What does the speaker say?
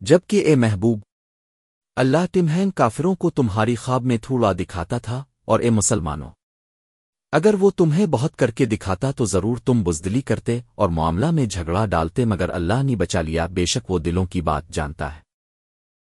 جبکہ اے محبوب، اللہ تمہین کافروں کو تمہاری خواب میں تھوڑا دکھاتا تھا اور اے مسلمانوں، اگر وہ تمہیں بہت کر کے دکھاتا تو ضرور تم بزدلی کرتے اور معاملہ میں جھگڑا ڈالتے مگر اللہ نے بچا لیا، بے شک وہ دلوں کی بات جانتا ہے۔